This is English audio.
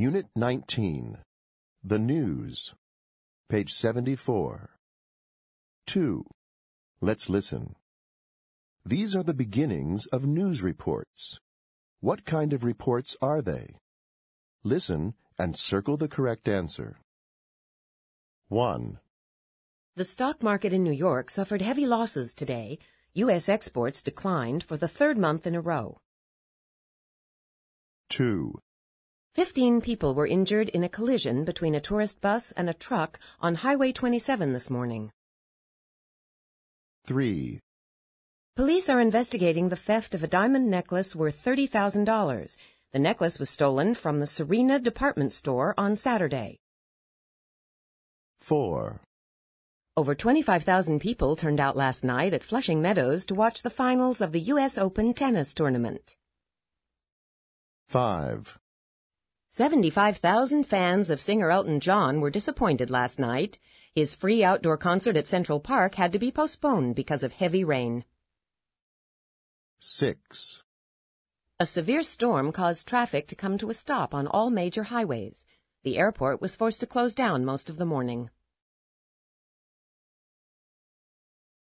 Unit 19. The News. Page 74. 2. Let's listen. These are the beginnings of news reports. What kind of reports are they? Listen and circle the correct answer. 1. The stock market in New York suffered heavy losses today. U.S. exports declined for the third month in a row. 2. Fifteen people were injured in a collision between a tourist bus and a truck on Highway 27 this morning. 3. Police are investigating the theft of a diamond necklace worth $30,000. The necklace was stolen from the Serena department store on Saturday. 4. Over 25,000 people turned out last night at Flushing Meadows to watch the finals of the U.S. Open tennis tournament. 5. 75,000 fans of singer Elton John were disappointed last night. His free outdoor concert at Central Park had to be postponed because of heavy rain. 6. A severe storm caused traffic to come to a stop on all major highways. The airport was forced to close down most of the morning.